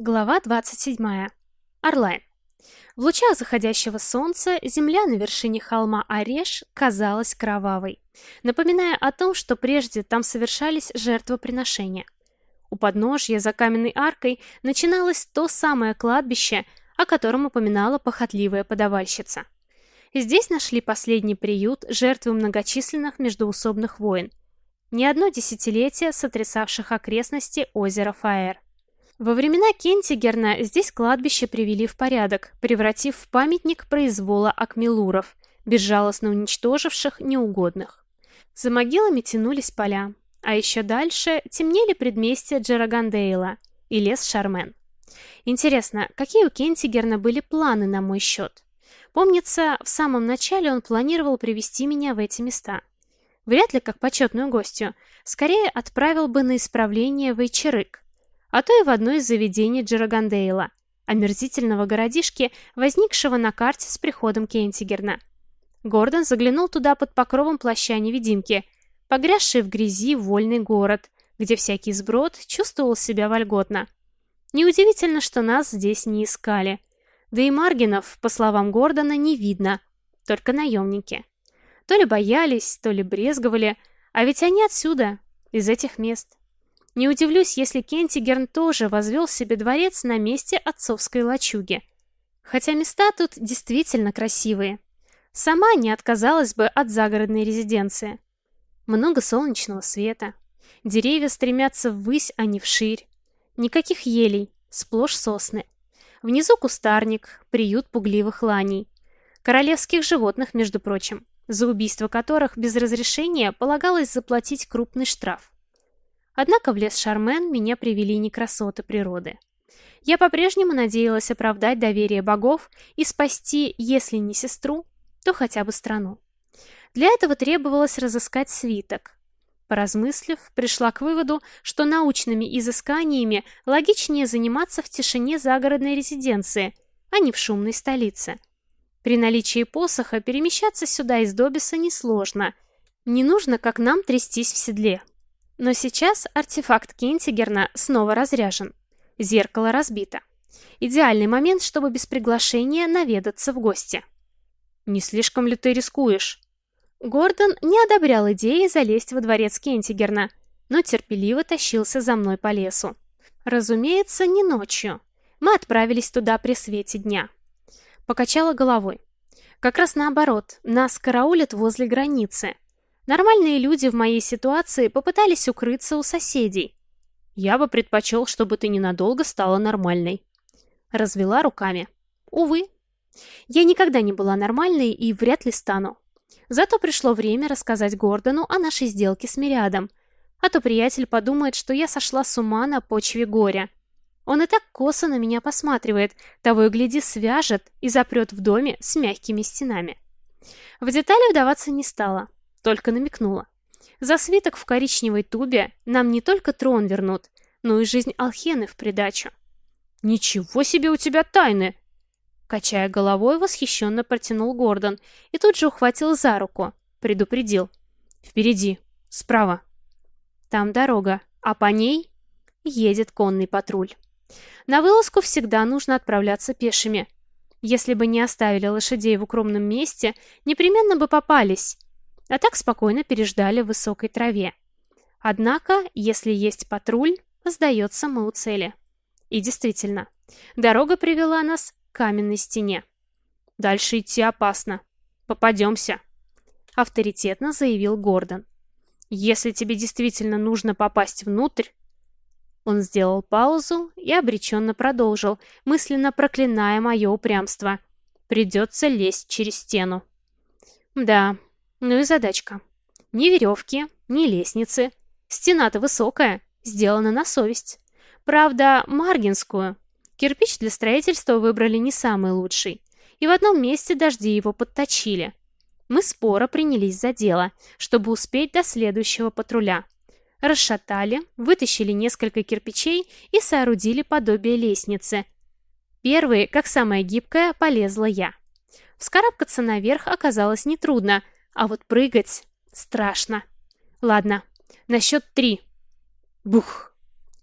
Глава 27. Орлайн. В лучах заходящего солнца земля на вершине холма Ореш казалась кровавой, напоминая о том, что прежде там совершались жертвоприношения. У подножья за каменной аркой начиналось то самое кладбище, о котором упоминала похотливая подавальщица. Здесь нашли последний приют жертвы многочисленных междоусобных войн, не одно десятилетие сотрясавших окрестности озера Фаэр. Во времена Кентигерна здесь кладбище привели в порядок, превратив в памятник произвола акмелуров, безжалостно уничтоживших неугодных. За могилами тянулись поля, а еще дальше темнели предместья Джерагандейла и лес Шармен. Интересно, какие у Кентигерна были планы на мой счет? Помнится, в самом начале он планировал привести меня в эти места. Вряд ли как почетную гостью, скорее отправил бы на исправление в Эйчерык, а то и в одно из заведений Джерагандейла, омерзительного городишки, возникшего на карте с приходом Кентигерна. Гордон заглянул туда под покровом плаща-невидимки, погрязший в грязи вольный город, где всякий сброд чувствовал себя вольготно. Неудивительно, что нас здесь не искали. Да и Маргинов, по словам Гордона, не видно, только наемники. То ли боялись, то ли брезговали, а ведь они отсюда, из этих мест. Не удивлюсь, если Кентигерн тоже возвел себе дворец на месте отцовской лачуги. Хотя места тут действительно красивые. Сама не отказалась бы от загородной резиденции. Много солнечного света. Деревья стремятся ввысь, а не вширь. Никаких елей, сплошь сосны. Внизу кустарник, приют пугливых ланей. Королевских животных, между прочим, за убийство которых без разрешения полагалось заплатить крупный штраф. Однако в лес Шармен меня привели не красоты природы. Я по-прежнему надеялась оправдать доверие богов и спасти, если не сестру, то хотя бы страну. Для этого требовалось разыскать свиток. Поразмыслив, пришла к выводу, что научными изысканиями логичнее заниматься в тишине загородной резиденции, а не в шумной столице. При наличии посоха перемещаться сюда из Добиса несложно. Не нужно, как нам, трястись в седле. Но сейчас артефакт Кентигерна снова разряжен. Зеркало разбито. Идеальный момент, чтобы без приглашения наведаться в гости. «Не слишком ли ты рискуешь?» Гордон не одобрял идеи залезть во дворец Кентигерна, но терпеливо тащился за мной по лесу. Разумеется, не ночью. Мы отправились туда при свете дня. Покачала головой. Как раз наоборот, нас караулят возле границы – Нормальные люди в моей ситуации попытались укрыться у соседей. Я бы предпочел, чтобы ты ненадолго стала нормальной. Развела руками. Увы. Я никогда не была нормальной и вряд ли стану. Зато пришло время рассказать Гордону о нашей сделке с Мириадом. А то приятель подумает, что я сошла с ума на почве горя. Он и так косо на меня посматривает, того и гляди свяжет и запрет в доме с мягкими стенами. В детали вдаваться не стала только намекнула. За свиток в коричневой тубе нам не только трон вернут, но и жизнь Алхены в придачу. «Ничего себе у тебя тайны!» Качая головой, восхищенно протянул Гордон и тут же ухватил за руку, предупредил. «Впереди, справа. Там дорога, а по ней едет конный патруль. На вылазку всегда нужно отправляться пешими. Если бы не оставили лошадей в укромном месте, непременно бы попались, а так спокойно переждали в высокой траве. Однако, если есть патруль, сдается мы у цели. И действительно, дорога привела нас к каменной стене. Дальше идти опасно. Попадемся. Авторитетно заявил Гордон. Если тебе действительно нужно попасть внутрь... Он сделал паузу и обреченно продолжил, мысленно проклиная мое упрямство. Придется лезть через стену. Да, ну и задачка. Ни веревки, ни лестницы. Стена-то высокая, сделана на совесть. Правда, маргинскую. Кирпич для строительства выбрали не самый лучший. И в одном месте дожди его подточили. Мы споро принялись за дело, чтобы успеть до следующего патруля. Расшатали, вытащили несколько кирпичей и соорудили подобие лестницы. Первой, как самая гибкая, полезла я. Вскарабкаться наверх оказалось нетрудно – а вот прыгать страшно. Ладно, на счет три. Бух!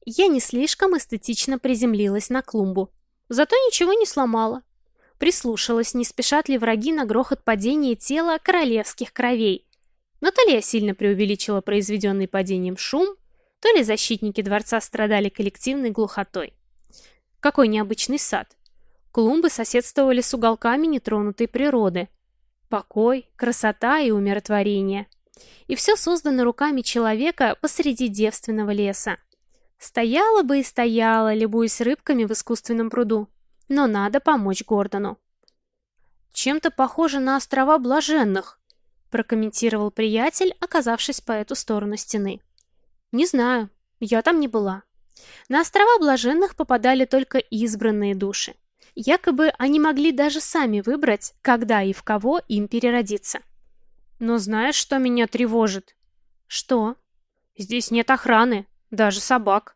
я не слишком эстетично приземлилась на клумбу. Зато ничего не сломала. Прислушалась, не спешат ли враги на грохот падения тела королевских кровей. Но то ли я сильно преувеличила произведенный падением шум, то ли защитники дворца страдали коллективной глухотой. Какой необычный сад. Клумбы соседствовали с уголками нетронутой природы. Покой, красота и умиротворение. И все создано руками человека посреди девственного леса. Стояла бы и стояла, любуясь рыбками в искусственном пруду. Но надо помочь Гордону. «Чем-то похоже на острова Блаженных», прокомментировал приятель, оказавшись по эту сторону стены. «Не знаю, я там не была. На острова Блаженных попадали только избранные души. Якобы они могли даже сами выбрать, когда и в кого им переродиться. Но знаешь, что меня тревожит? Что? Здесь нет охраны, даже собак.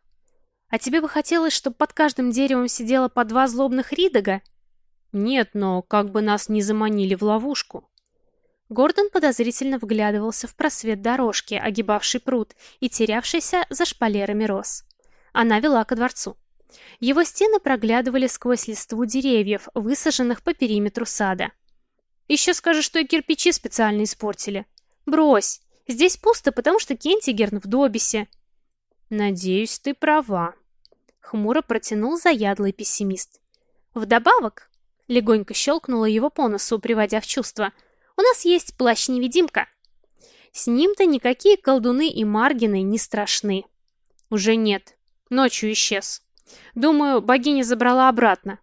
А тебе бы хотелось, чтобы под каждым деревом сидело по два злобных ридога? Нет, но как бы нас не заманили в ловушку. Гордон подозрительно вглядывался в просвет дорожки, огибавший пруд и терявшийся за шпалерами роз. Она вела ко дворцу. Его стены проглядывали сквозь листву деревьев, высаженных по периметру сада. Еще скажешь, что и кирпичи специально испортили. Брось, здесь пусто, потому что Кентигерн в Добисе. Надеюсь, ты права. Хмуро протянул заядлый пессимист. Вдобавок, легонько щелкнула его по носу, приводя в чувство, у нас есть плащ-невидимка. С ним-то никакие колдуны и маргины не страшны. Уже нет. Ночью исчез. Думаю, богиня забрала обратно.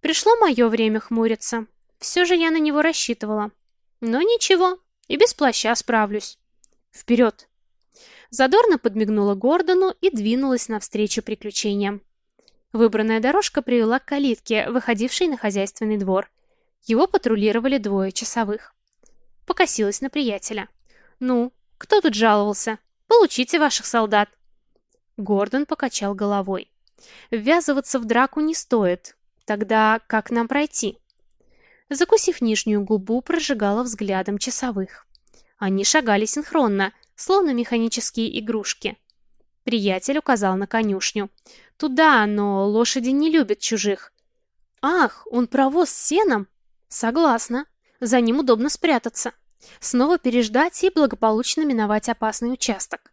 Пришло мое время хмуриться. Все же я на него рассчитывала. Но ничего, и без плаща справлюсь. Вперед! Задорно подмигнула Гордону и двинулась навстречу приключениям. Выбранная дорожка привела к калитке, выходившей на хозяйственный двор. Его патрулировали двое часовых. Покосилась на приятеля. «Ну, кто тут жаловался? Получите ваших солдат!» Гордон покачал головой. «Ввязываться в драку не стоит. Тогда как нам пройти?» закусив нижнюю губу, прожигала взглядом часовых. Они шагали синхронно, словно механические игрушки. Приятель указал на конюшню. «Туда, но лошади не любят чужих». «Ах, он провоз с сеном?» «Согласна. За ним удобно спрятаться. Снова переждать и благополучно миновать опасный участок».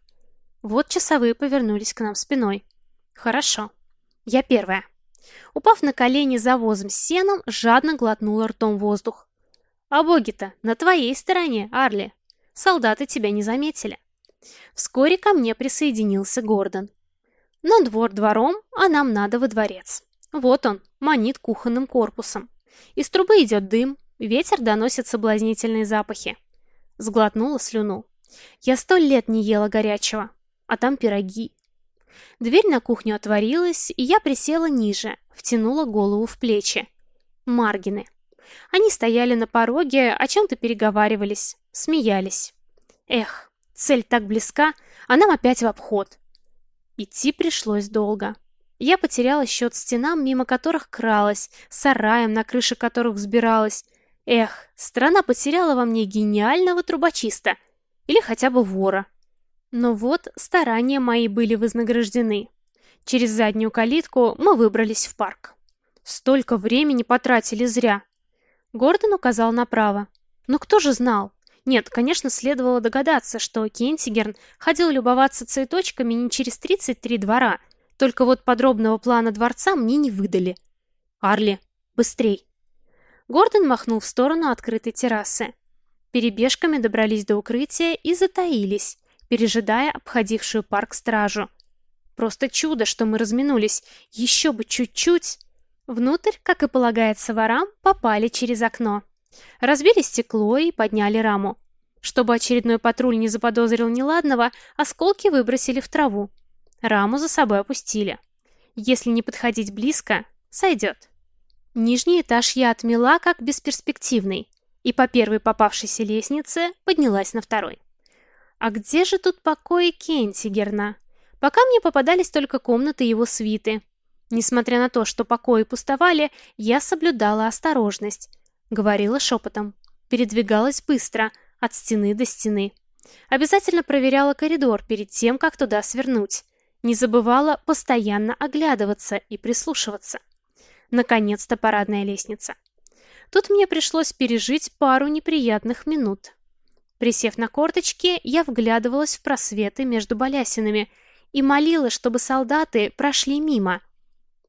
Вот часовые повернулись к нам спиной. «Хорошо. Я первая». Упав на колени за возом с сеном, жадно глотнула ртом воздух. «А боги-то на твоей стороне, Арли. Солдаты тебя не заметили». Вскоре ко мне присоединился Гордон. На двор двором, а нам надо во дворец. Вот он, манит кухонным корпусом. Из трубы идет дым, ветер доносит соблазнительные запахи. Сглотнула слюну. Я сто лет не ела горячего, а там пироги, Дверь на кухню отворилась, и я присела ниже, втянула голову в плечи. Маргины. Они стояли на пороге, о чем-то переговаривались, смеялись. Эх, цель так близка, а нам опять в обход. Идти пришлось долго. Я потеряла счет стенам, мимо которых кралась, сараем, на крыше которых взбиралась. Эх, страна потеряла во мне гениального трубочиста. Или хотя бы вора. Но вот старания мои были вознаграждены. Через заднюю калитку мы выбрались в парк. Столько времени потратили зря. Гордон указал направо. Но кто же знал? Нет, конечно, следовало догадаться, что Кентигерн ходил любоваться цветочками не через 33 двора, только вот подробного плана дворца мне не выдали. «Арли, быстрей!» Гордон махнул в сторону открытой террасы. Перебежками добрались до укрытия и затаились, пережидая обходившую парк стражу. Просто чудо, что мы разминулись. Еще бы чуть-чуть. Внутрь, как и полагается ворам, попали через окно. Разбили стекло и подняли раму. Чтобы очередной патруль не заподозрил неладного, осколки выбросили в траву. Раму за собой опустили. Если не подходить близко, сойдет. Нижний этаж я отмела как бесперспективный, и по первой попавшейся лестнице поднялась на второй. А где же тут покои Кентигерна? Пока мне попадались только комнаты его свиты. Несмотря на то, что покои пустовали, я соблюдала осторожность. Говорила шепотом. Передвигалась быстро, от стены до стены. Обязательно проверяла коридор перед тем, как туда свернуть. Не забывала постоянно оглядываться и прислушиваться. Наконец-то парадная лестница. Тут мне пришлось пережить пару неприятных минут. Присев на корточки, я вглядывалась в просветы между балясинами и молила, чтобы солдаты прошли мимо.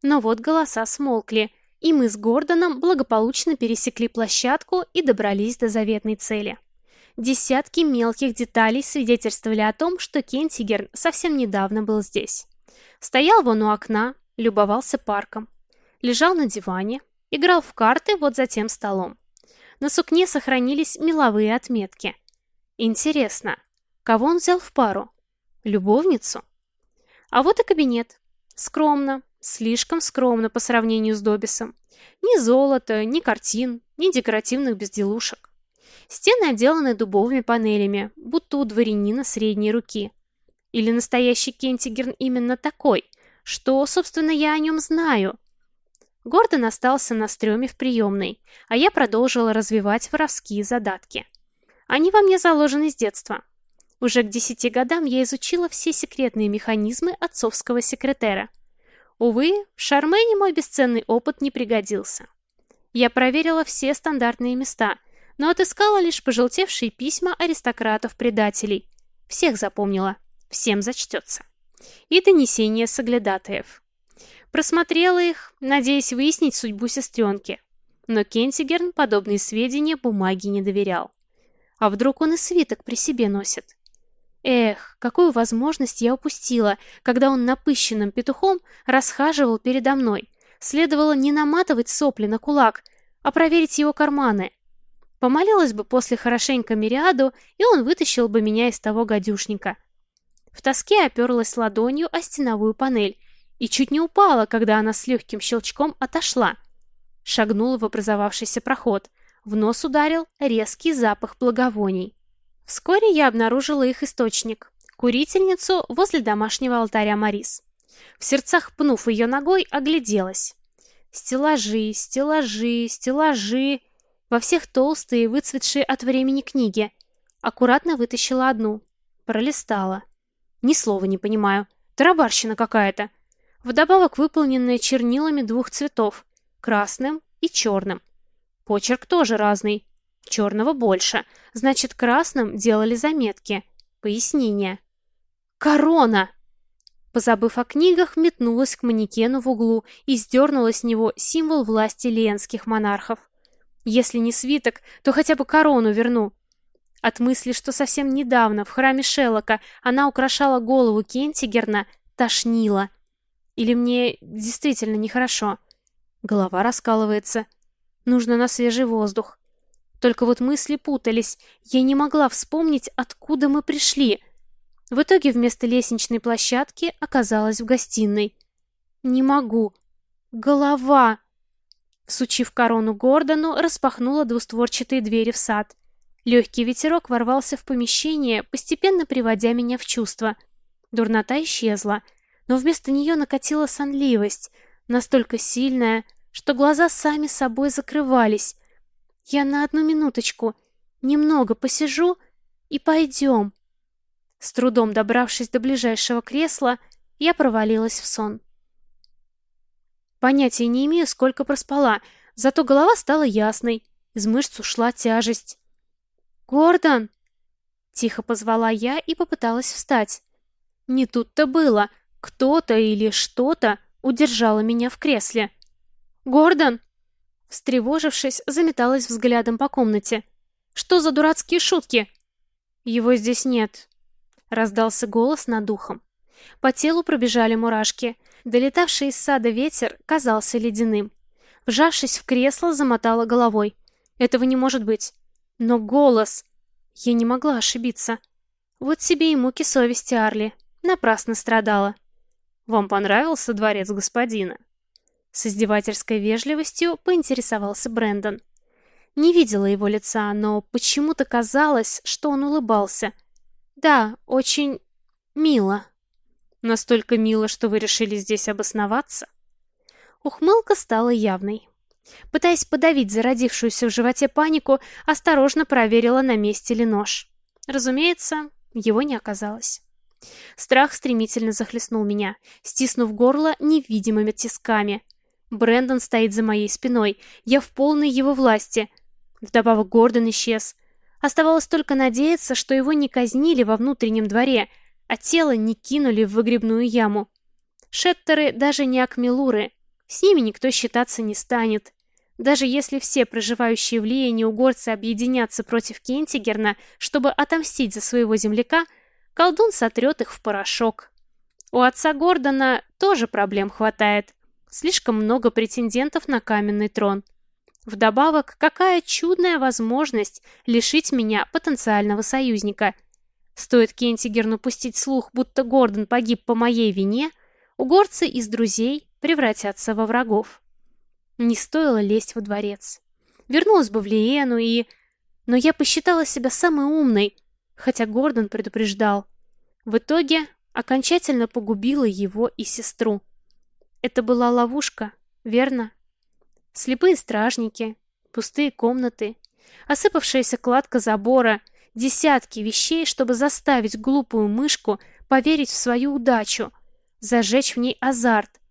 Но вот голоса смолкли, и мы с Гордоном благополучно пересекли площадку и добрались до заветной цели. Десятки мелких деталей свидетельствовали о том, что Кентигерн совсем недавно был здесь. Стоял вон у окна, любовался парком. Лежал на диване, играл в карты вот за тем столом. На сукне сохранились меловые отметки. Интересно, кого он взял в пару? Любовницу? А вот и кабинет. Скромно, слишком скромно по сравнению с Добисом. Ни золота, ни картин, ни декоративных безделушек. Стены отделаны дубовыми панелями, будто у дворянина средней руки. Или настоящий Кентигерн именно такой? Что, собственно, я о нем знаю? Гордон остался на стреме в приемной, а я продолжила развивать воровские задатки. Они во мне заложены с детства. Уже к десяти годам я изучила все секретные механизмы отцовского секретера. Увы, в Шармене мой бесценный опыт не пригодился. Я проверила все стандартные места – но отыскала лишь пожелтевшие письма аристократов-предателей. Всех запомнила, всем зачтется. И донесения соглядатаев. Просмотрела их, надеясь выяснить судьбу сестренки. Но Кентигерн подобные сведения бумаге не доверял. А вдруг он и свиток при себе носит? Эх, какую возможность я упустила, когда он напыщенным петухом расхаживал передо мной. Следовало не наматывать сопли на кулак, а проверить его карманы. Помолилась бы после хорошенько Мириаду, и он вытащил бы меня из того гадюшника. В тоске оперлась ладонью о стеновую панель и чуть не упала, когда она с легким щелчком отошла. Шагнула в образовавшийся проход. В нос ударил резкий запах благовоний. Вскоре я обнаружила их источник — курительницу возле домашнего алтаря Марис. В сердцах пнув ее ногой, огляделась. Стеллажи, стеллажи, стеллажи... Во всех толстые, выцветшие от времени книги. Аккуратно вытащила одну. Пролистала. Ни слова не понимаю. Тарабарщина какая-то. Вдобавок выполненная чернилами двух цветов. Красным и черным. Почерк тоже разный. Черного больше. Значит, красным делали заметки. Пояснение. Корона! Позабыв о книгах, метнулась к манекену в углу и сдернула с него символ власти ленских монархов. Если не свиток, то хотя бы корону верну. От мысли, что совсем недавно в храме Шеллока она украшала голову Кентигерна, тошнило. Или мне действительно нехорошо. Голова раскалывается. Нужно на свежий воздух. Только вот мысли путались. Я не могла вспомнить, откуда мы пришли. В итоге вместо лестничной площадки оказалась в гостиной. Не могу. Голова! Всучив корону Гордону, распахнула двустворчатые двери в сад. Легкий ветерок ворвался в помещение, постепенно приводя меня в чувство. Дурнота исчезла, но вместо нее накатила сонливость, настолько сильная, что глаза сами собой закрывались. Я на одну минуточку, немного посижу и пойдем. С трудом добравшись до ближайшего кресла, я провалилась в сон. Понятия не имею, сколько проспала, зато голова стала ясной, из мышц ушла тяжесть. «Гордон!» Тихо позвала я и попыталась встать. Не тут-то было. Кто-то или что-то удержало меня в кресле. «Гордон!» Встревожившись, заметалась взглядом по комнате. «Что за дурацкие шутки?» «Его здесь нет», — раздался голос над духом. По телу пробежали мурашки. Долетавший из сада ветер казался ледяным. Вжавшись в кресло, замотала головой. Этого не может быть. Но голос... Я не могла ошибиться. Вот себе и муки совести Арли. Напрасно страдала. «Вам понравился дворец господина?» С издевательской вежливостью поинтересовался Брэндон. Не видела его лица, но почему-то казалось, что он улыбался. Да, очень мило. Настолько мило, что вы решили здесь обосноваться? Ухмылка стала явной. Пытаясь подавить зародившуюся в животе панику, осторожно проверила, на месте ли нож. Разумеется, его не оказалось. Страх стремительно захлестнул меня, стиснув горло невидимыми тисками. Брэндон стоит за моей спиной, я в полной его власти. Вдобавок Гордон исчез. Оставалось только надеяться, что его не казнили во внутреннем дворе, а тело не кинули в выгребную яму. Шеттеры даже не акмелуры, с ними никто считаться не станет. Даже если все проживающие в Лиене угорцы объединятся против Кентигерна, чтобы отомстить за своего земляка, колдун сотрет их в порошок. У отца Гордона тоже проблем хватает. Слишком много претендентов на каменный трон. Вдобавок, какая чудная возможность лишить меня потенциального союзника. Стоит Кентигерну пустить слух, будто Гордон погиб по моей вине, угорцы из друзей превратятся во врагов. Не стоило лезть во дворец. Вернулась бы в Лиену и... Но я посчитала себя самой умной, хотя Гордон предупреждал. В итоге окончательно погубила его и сестру. Это была ловушка, верно? Слепые стражники, пустые комнаты, осыпавшаяся кладка забора, десятки вещей, чтобы заставить глупую мышку поверить в свою удачу, зажечь в ней азарт.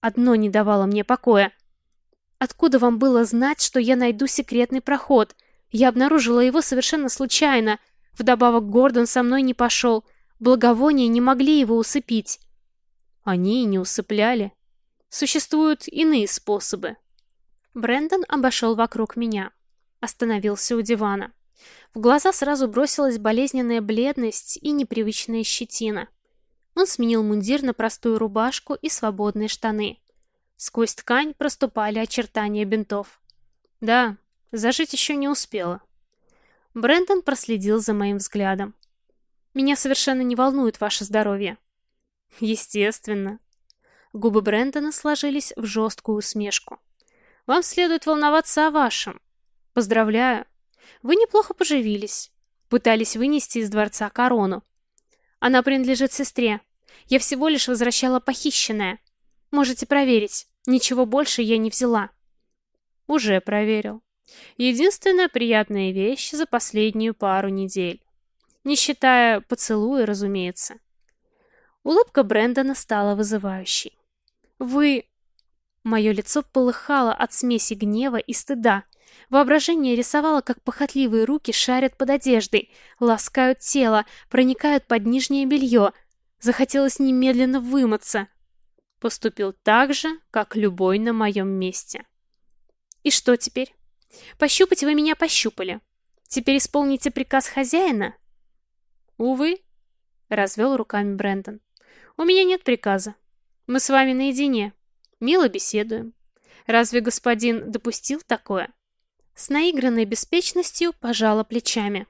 Одно не давало мне покоя. Откуда вам было знать, что я найду секретный проход? Я обнаружила его совершенно случайно. Вдобавок Гордон со мной не пошел. Благовония не могли его усыпить. Они и не усыпляли. Существуют иные способы. Брендон обошел вокруг меня. Остановился у дивана. В глаза сразу бросилась болезненная бледность и непривычная щетина. Он сменил мундир на простую рубашку и свободные штаны. Сквозь ткань проступали очертания бинтов. Да, зажить еще не успела. Брендон проследил за моим взглядом. Меня совершенно не волнует ваше здоровье. Естественно. Губы Брэндона сложились в жесткую усмешку. Вам следует волноваться о вашем. Поздравляю. Вы неплохо поживились. Пытались вынести из дворца корону. Она принадлежит сестре. Я всего лишь возвращала похищенное. Можете проверить. Ничего больше я не взяла. Уже проверил. Единственная приятная вещь за последнюю пару недель. Не считая поцелуя, разумеется. Улыбка Брэндона стала вызывающей. «Вы Мое лицо полыхало от смеси гнева и стыда. Воображение рисовало, как похотливые руки шарят под одеждой, ласкают тело, проникают под нижнее белье. Захотелось немедленно вымыться. Поступил так же, как любой на моем месте. И что теперь? Пощупать вы меня пощупали. Теперь исполните приказ хозяина? Увы, развел руками Брэндон. У меня нет приказа. Мы с вами наедине. Мило беседуем. Разве господин допустил такое? С наигранной беспечностью пожала плечами.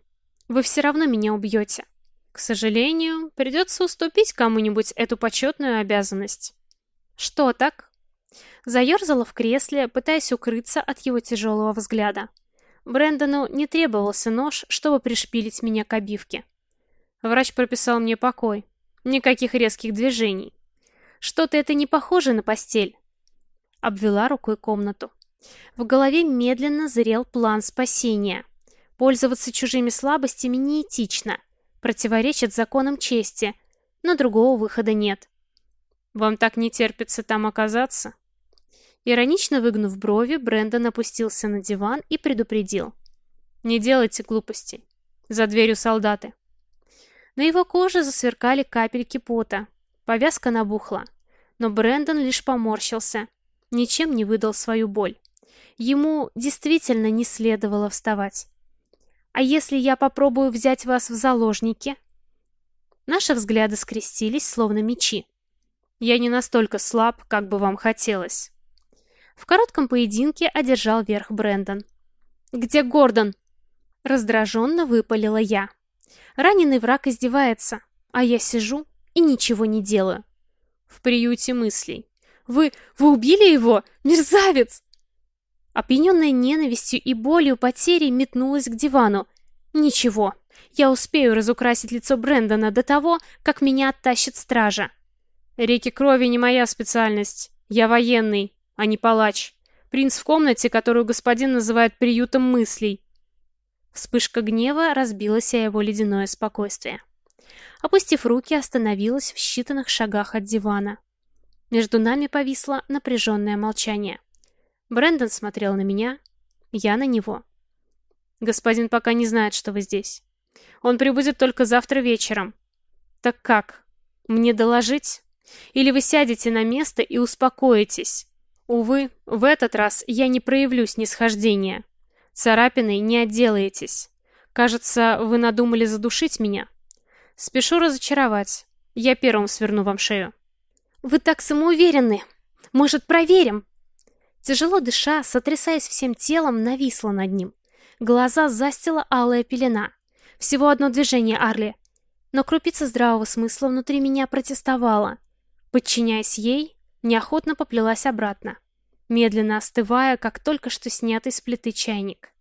Вы все равно меня убьете. К сожалению, придется уступить кому-нибудь эту почетную обязанность. Что так? Заерзала в кресле, пытаясь укрыться от его тяжелого взгляда. Брэндону не требовался нож, чтобы пришпилить меня к обивке. Врач прописал мне покой. Никаких резких движений. Что-то это не похоже на постель обвела рукой комнату. В голове медленно зрел план спасения. Пользоваться чужими слабостями неэтично, противоречит законам чести, но другого выхода нет. «Вам так не терпится там оказаться?» Иронично выгнув брови, Брэндон опустился на диван и предупредил. «Не делайте глупостей. За дверью солдаты». На его коже засверкали капельки пота. Повязка набухла. Но Брэндон лишь поморщился ничем не выдал свою боль. Ему действительно не следовало вставать. «А если я попробую взять вас в заложники?» Наши взгляды скрестились, словно мечи. «Я не настолько слаб, как бы вам хотелось». В коротком поединке одержал верх Брэндон. «Где Гордон?» Раздраженно выпалила я. Раненый враг издевается, а я сижу и ничего не делаю. В приюте мыслей. Вы... вы убили его? Мерзавец!» Опьяненная ненавистью и болью потери метнулась к дивану. «Ничего, я успею разукрасить лицо Брэндона до того, как меня оттащит стража». «Реки крови не моя специальность. Я военный, а не палач. Принц в комнате, которую господин называет приютом мыслей». Вспышка гнева разбилась о его ледяное спокойствие. Опустив руки, остановилась в считанных шагах от дивана. Между нами повисло напряженное молчание. Брэндон смотрел на меня, я на него. «Господин пока не знает, что вы здесь. Он прибудет только завтра вечером. Так как? Мне доложить? Или вы сядете на место и успокоитесь? Увы, в этот раз я не проявлю снисхождения. Царапиной не отделаетесь. Кажется, вы надумали задушить меня. Спешу разочаровать. Я первым сверну вам шею. Вы так самоуверенны. Может, проверим? Тяжело дыша, сотрясаясь всем телом, нависла над ним. Глаза застила алая пелена. Всего одно движение, Арли. Но крупица здравого смысла внутри меня протестовала. Подчиняясь ей, неохотно поплелась обратно, медленно остывая, как только что снятый с плиты чайник.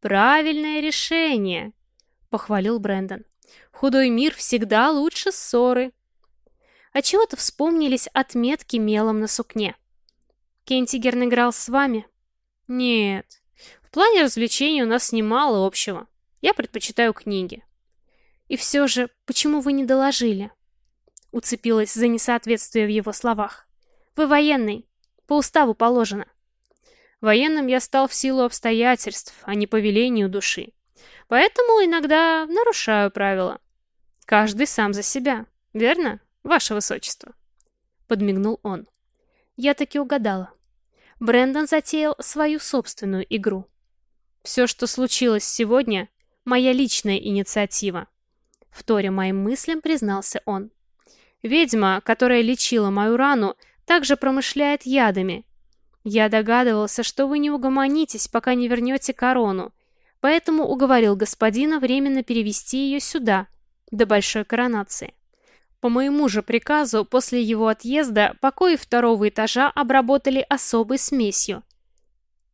«Правильное решение!» — похвалил Брэндон. «Худой мир всегда лучше ссоры!» А чего-то вспомнились отметки мелом на сукне. «Кентигерн играл с вами?» «Нет. В плане развлечений у нас немало общего. Я предпочитаю книги». «И все же, почему вы не доложили?» Уцепилась за несоответствие в его словах. «Вы военный. По уставу положено». Военным я стал в силу обстоятельств, а не по велению души. Поэтому иногда нарушаю правила. Каждый сам за себя, верно, ваше высочество?» Подмигнул он. Я таки угадала. Брэндон затеял свою собственную игру. Все, что случилось сегодня, моя личная инициатива. Вторя моим мыслям, признался он. Ведьма, которая лечила мою рану, также промышляет ядами, я догадывался, что вы не угомонитесь, пока не вернете корону, поэтому уговорил господина временно перевести ее сюда, до большой коронации. По моему же приказу, после его отъезда, покои второго этажа обработали особой смесью.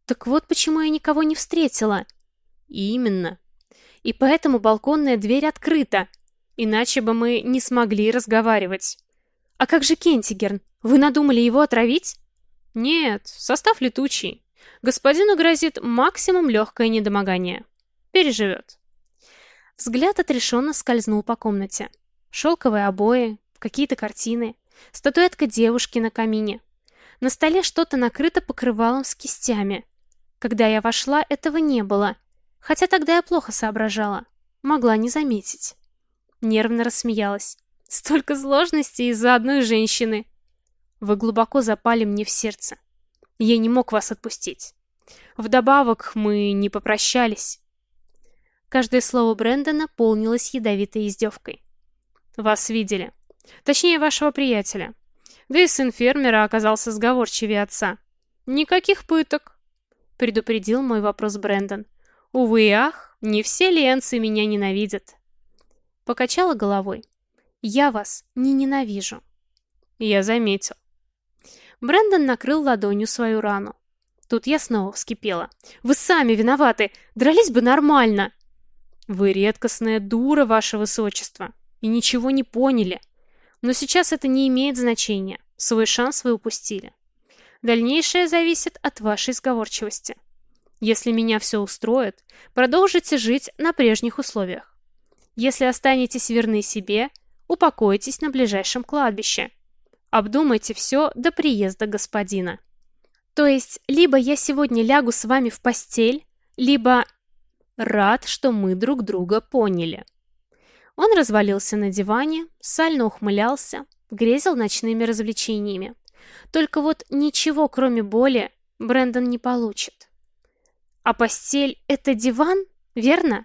Так вот почему я никого не встретила. Именно. И поэтому балконная дверь открыта, иначе бы мы не смогли разговаривать. А как же Кентигерн? Вы надумали его отравить? Нет, состав летучий. Господину грозит максимум легкое недомогание. Переживет. Взгляд отрешенно скользнул по комнате. Шелковые обои, какие-то картины, статуэтка девушки на камине. На столе что-то накрыто покрывалом с кистями. Когда я вошла, этого не было, хотя тогда я плохо соображала. Могла не заметить. Нервно рассмеялась. Столько сложностей из-за одной женщины. Вы глубоко запали мне в сердце. Я не мог вас отпустить. Вдобавок, мы не попрощались. Каждое слово Брэндона полнилось ядовитой издевкой. Вас видели. Точнее, вашего приятеля. Да и сын фермера оказался сговорчивее отца. Никаких пыток, предупредил мой вопрос Брэндон. Увы и ах, не все ленцы меня ненавидят. Покачала головой. Я вас не ненавижу. Я заметил. Брэндон накрыл ладонью свою рану. Тут я снова вскипела. «Вы сами виноваты! Дрались бы нормально!» «Вы редкостная дура, ваше высочество, и ничего не поняли. Но сейчас это не имеет значения. Свой шанс вы упустили. Дальнейшее зависит от вашей сговорчивости. Если меня все устроит, продолжите жить на прежних условиях. Если останетесь верны себе, упокойтесь на ближайшем кладбище. Обдумайте все до приезда господина. То есть, либо я сегодня лягу с вами в постель, либо... Рад, что мы друг друга поняли. Он развалился на диване, сально ухмылялся, грезил ночными развлечениями. Только вот ничего, кроме боли, Брэндон не получит. А постель — это диван, верно?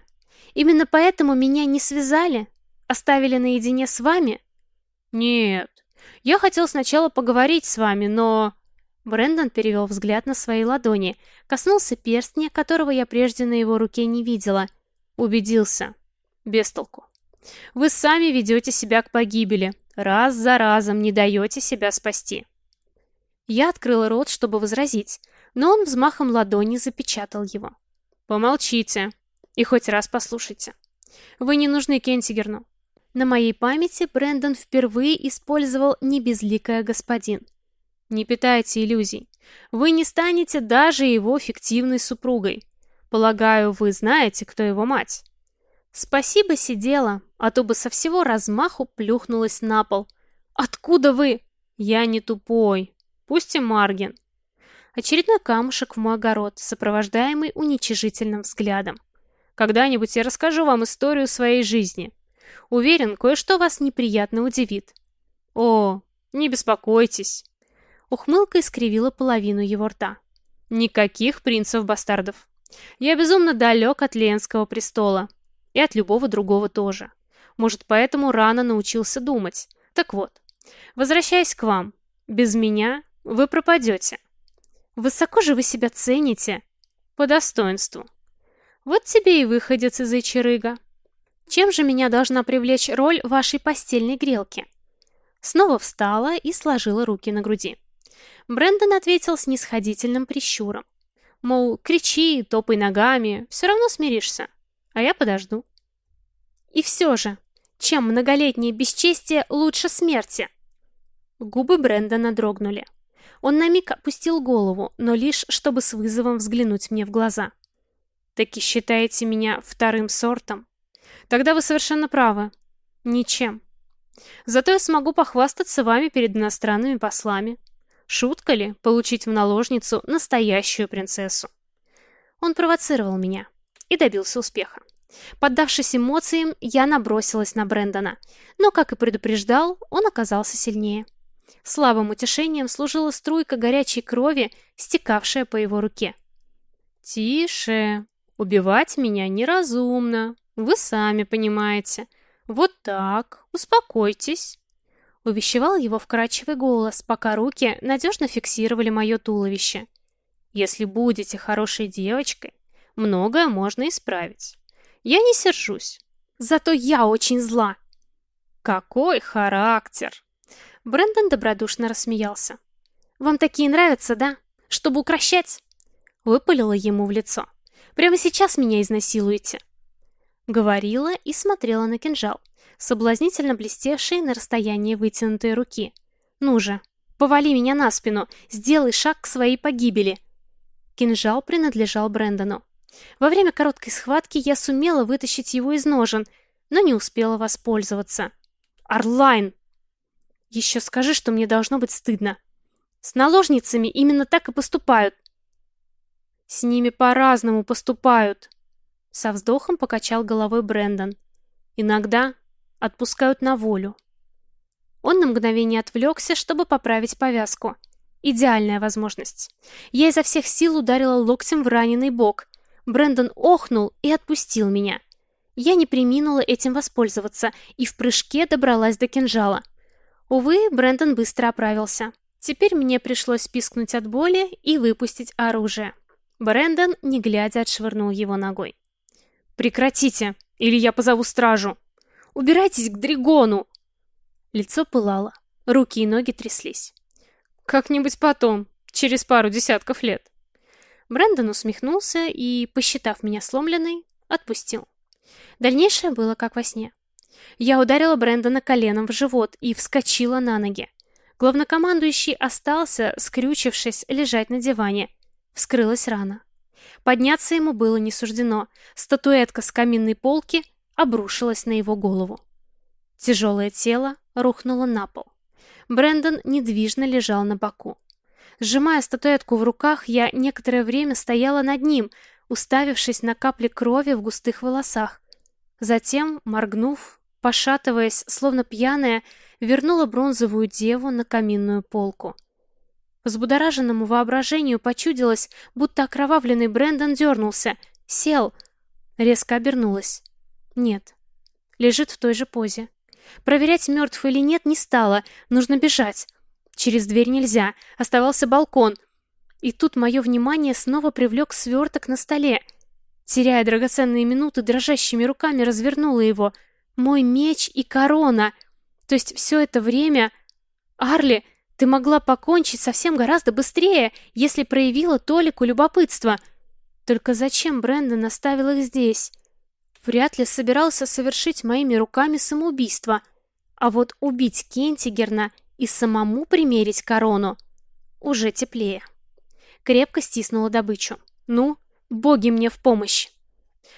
Именно поэтому меня не связали? Оставили наедине с вами? Нет, я хотел сначала поговорить с вами, но...» Брэндон перевел взгляд на свои ладони, коснулся перстня, которого я прежде на его руке не видела. Убедился. Без толку. Вы сами ведете себя к погибели. Раз за разом не даете себя спасти. Я открыла рот, чтобы возразить, но он взмахом ладони запечатал его. Помолчите и хоть раз послушайте. Вы не нужны Кентигерну. На моей памяти Брэндон впервые использовал «небезликая господин». Не питайте иллюзий. Вы не станете даже его фиктивной супругой. Полагаю, вы знаете, кто его мать. Спасибо сидела, а то бы со всего размаху плюхнулась на пол. Откуда вы? Я не тупой. Пусть и Маргин. Очередной камушек в мой огород, сопровождаемый уничижительным взглядом. Когда-нибудь я расскажу вам историю своей жизни. Уверен, кое-что вас неприятно удивит. О, не беспокойтесь. Ухмылка искривила половину его рта. Никаких принцев-бастардов. Я безумно далек от Ленского престола. И от любого другого тоже. Может, поэтому рано научился думать. Так вот, возвращаясь к вам, без меня вы пропадете. Высоко же вы себя цените. По достоинству. Вот тебе и выходец из Ичерыга. Чем же меня должна привлечь роль вашей постельной грелки? Снова встала и сложила руки на груди. Брэндон ответил с нисходительным прищуром. Мол, кричи, топай ногами, все равно смиришься а я подожду. И все же, чем многолетнее бесчестие лучше смерти? Губы Брэндона дрогнули. Он на миг опустил голову, но лишь чтобы с вызовом взглянуть мне в глаза. «Таки считаете меня вторым сортом? Тогда вы совершенно правы. Ничем. Зато я смогу похвастаться вами перед иностранными послами. Шутка ли получить в наложницу настоящую принцессу?» Он провоцировал меня и добился успеха. Поддавшись эмоциям, я набросилась на Брэндона, но, как и предупреждал, он оказался сильнее. Слабым утешением служила струйка горячей крови, стекавшая по его руке. «Тише. Убивать меня неразумно. Вы сами понимаете. Вот так. Успокойтесь». Увещевал его вкрадчивый голос, пока руки надежно фиксировали мое туловище. «Если будете хорошей девочкой, многое можно исправить. Я не сержусь. Зато я очень зла. Какой характер! Брэндон добродушно рассмеялся. Вам такие нравятся, да? Чтобы укращать? Выпалила ему в лицо. Прямо сейчас меня изнасилуете. Говорила и смотрела на кинжал, соблазнительно блестевший на расстоянии вытянутой руки. Ну же, повали меня на спину, сделай шаг к своей погибели. Кинжал принадлежал Брэндону. Во время короткой схватки я сумела вытащить его из ножен, но не успела воспользоваться. «Орлайн!» «Еще скажи, что мне должно быть стыдно. С наложницами именно так и поступают». «С ними по-разному поступают», — со вздохом покачал головой Брэндон. «Иногда отпускают на волю». Он на мгновение отвлекся, чтобы поправить повязку. Идеальная возможность. Я изо всех сил ударила локтем в раненый бок, Брэндон охнул и отпустил меня. Я не приминула этим воспользоваться и в прыжке добралась до кинжала. Увы, Брэндон быстро оправился. Теперь мне пришлось пискнуть от боли и выпустить оружие. Брэндон, не глядя, отшвырнул его ногой. «Прекратите, или я позову стражу! Убирайтесь к Дригону!» Лицо пылало, руки и ноги тряслись. «Как-нибудь потом, через пару десятков лет». Брэндон усмехнулся и, посчитав меня сломленной, отпустил. Дальнейшее было как во сне. Я ударила Брэндона коленом в живот и вскочила на ноги. Главнокомандующий остался, скрючившись, лежать на диване. Вскрылась рана. Подняться ему было не суждено. Статуэтка с каминной полки обрушилась на его голову. Тяжелое тело рухнуло на пол. Брэндон недвижно лежал на боку. Сжимая статуэтку в руках, я некоторое время стояла над ним, уставившись на капли крови в густых волосах. Затем, моргнув, пошатываясь, словно пьяная, вернула бронзовую деву на каминную полку. Взбудораженному воображению почудилось, будто окровавленный Брэндон дернулся, сел, резко обернулась. Нет, лежит в той же позе. Проверять, мертв или нет, не стала, нужно бежать. Через дверь нельзя, оставался балкон. И тут мое внимание снова привлек сверток на столе. Теряя драгоценные минуты, дрожащими руками развернула его. Мой меч и корона. То есть все это время... Арли, ты могла покончить совсем гораздо быстрее, если проявила толику любопытства. Только зачем Брэндон оставил их здесь? Вряд ли собирался совершить моими руками самоубийство. А вот убить Кентигерна и самому примерить корону уже теплее. Крепко стиснула добычу. Ну, боги мне в помощь.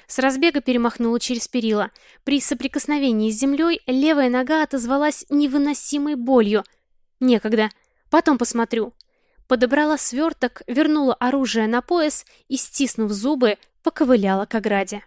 С разбега перемахнула через перила. При соприкосновении с землей левая нога отозвалась невыносимой болью. Некогда. Потом посмотрю. Подобрала сверток, вернула оружие на пояс и, стиснув зубы, поковыляла к ограде.